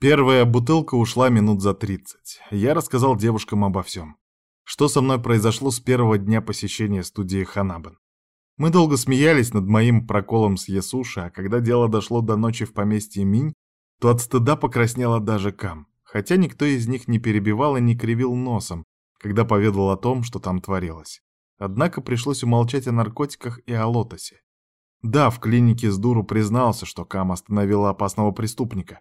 Первая бутылка ушла минут за тридцать. Я рассказал девушкам обо всем. Что со мной произошло с первого дня посещения студии Ханабен. Мы долго смеялись над моим проколом с Ясуши, а когда дело дошло до ночи в поместье Минь, то от стыда покраснела даже Кам, хотя никто из них не перебивал и не кривил носом, когда поведал о том, что там творилось. Однако пришлось умолчать о наркотиках и о лотосе. Да, в клинике с дуру признался, что Кам остановила опасного преступника.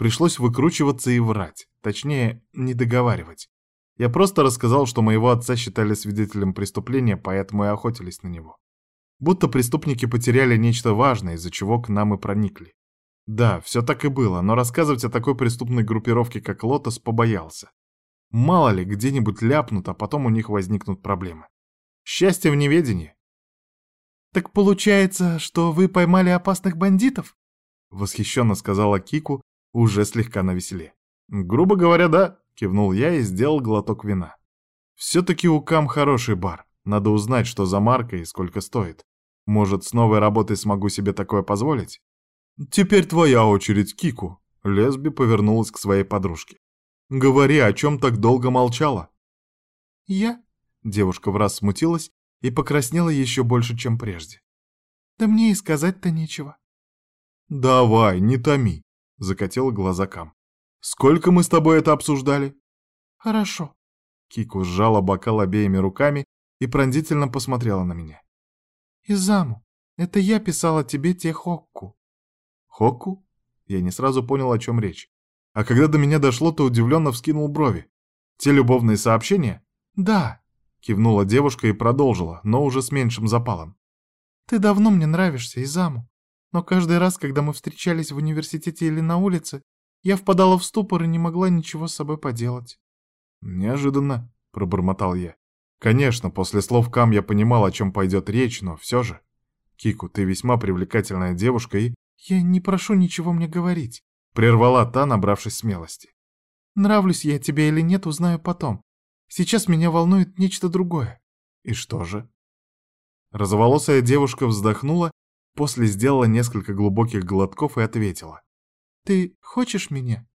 Пришлось выкручиваться и врать, точнее, не договаривать. Я просто рассказал, что моего отца считали свидетелем преступления, поэтому и охотились на него. Будто преступники потеряли нечто важное, из-за чего к нам и проникли. Да, все так и было, но рассказывать о такой преступной группировке, как Лотос, побоялся. Мало ли, где-нибудь ляпнут, а потом у них возникнут проблемы. Счастье в неведении. «Так получается, что вы поймали опасных бандитов?» — восхищенно сказала Кику, уже слегка навеселе. «Грубо говоря, да», — кивнул я и сделал глоток вина. «Все-таки у Кам хороший бар. Надо узнать, что за марка и сколько стоит. Может, с новой работой смогу себе такое позволить?» «Теперь твоя очередь, Кику», — Лесби повернулась к своей подружке. «Говори, о чем так долго молчала?» «Я?» — девушка в раз смутилась и покраснела еще больше, чем прежде. «Да мне и сказать-то нечего». «Давай, не томи», — закатила глаза Кам. «Сколько мы с тобой это обсуждали?» «Хорошо». Кику сжала бокал обеими руками и пронзительно посмотрела на меня. «Изаму, это я писала тебе те хокку». «Хокку?» Я не сразу понял, о чем речь. А когда до меня дошло, то удивленно вскинул брови. «Те любовные сообщения?» «Да», — кивнула девушка и продолжила, но уже с меньшим запалом. «Ты давно мне нравишься, Изаму, но каждый раз, когда мы встречались в университете или на улице, я впадала в ступор и не могла ничего с собой поделать». «Неожиданно», — пробормотал я. Конечно, после слов Кам я понимал, о чем пойдет речь, но все же. Кику, ты весьма привлекательная девушка и... Я не прошу ничего мне говорить. Прервала та, набравшись смелости. Нравлюсь я тебе или нет, узнаю потом. Сейчас меня волнует нечто другое. И что же? Розоволосая девушка вздохнула, после сделала несколько глубоких глотков и ответила. Ты хочешь меня?